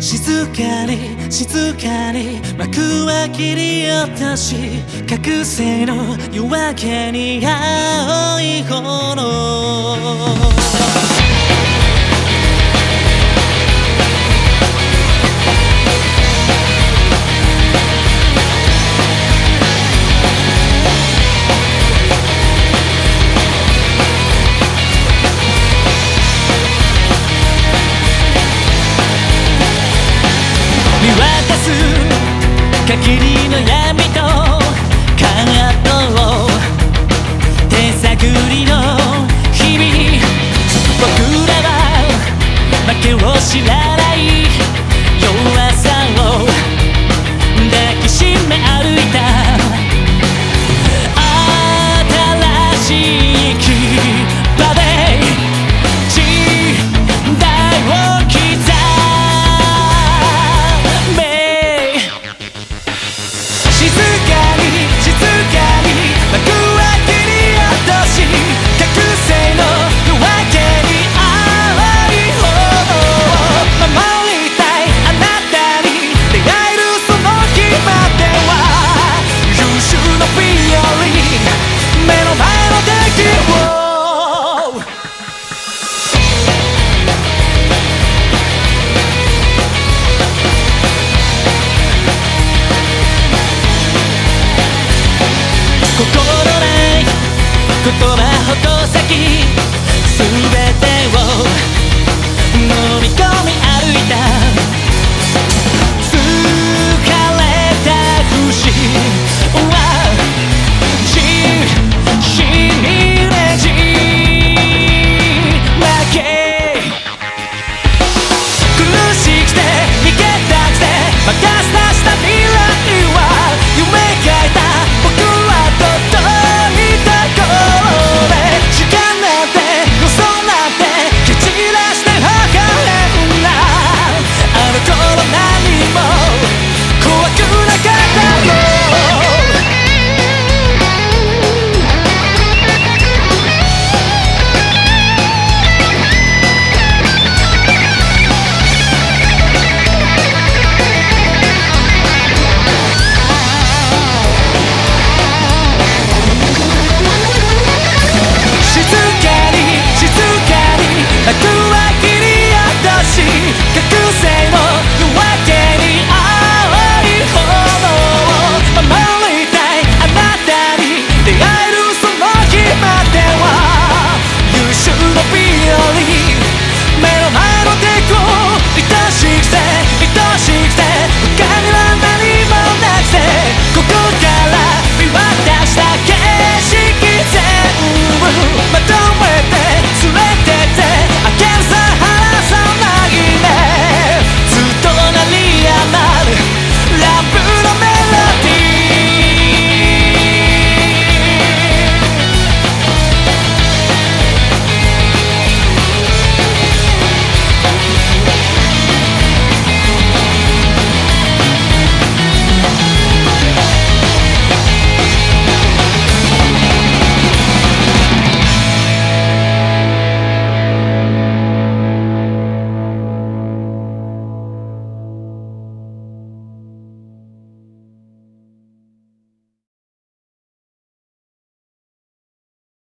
静かに静かに幕は切り落とし覚醒の夜明けに青い炎限りの闇と感動手探りの日々僕らは負けを知らない心ない言葉矛先。